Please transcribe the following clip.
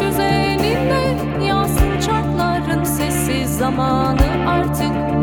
düzeninde yansın çarkların sessiz zamanı artık